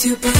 to believe.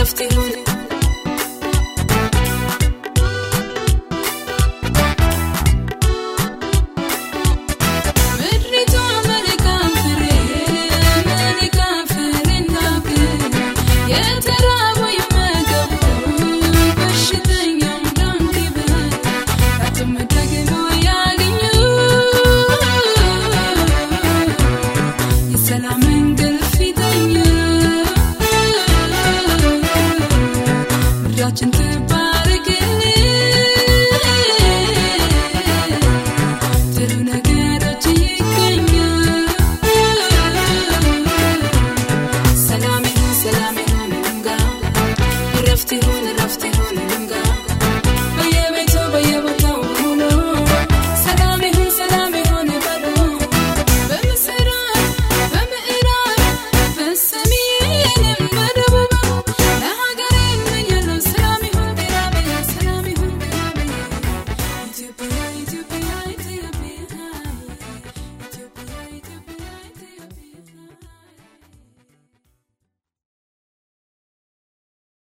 left you.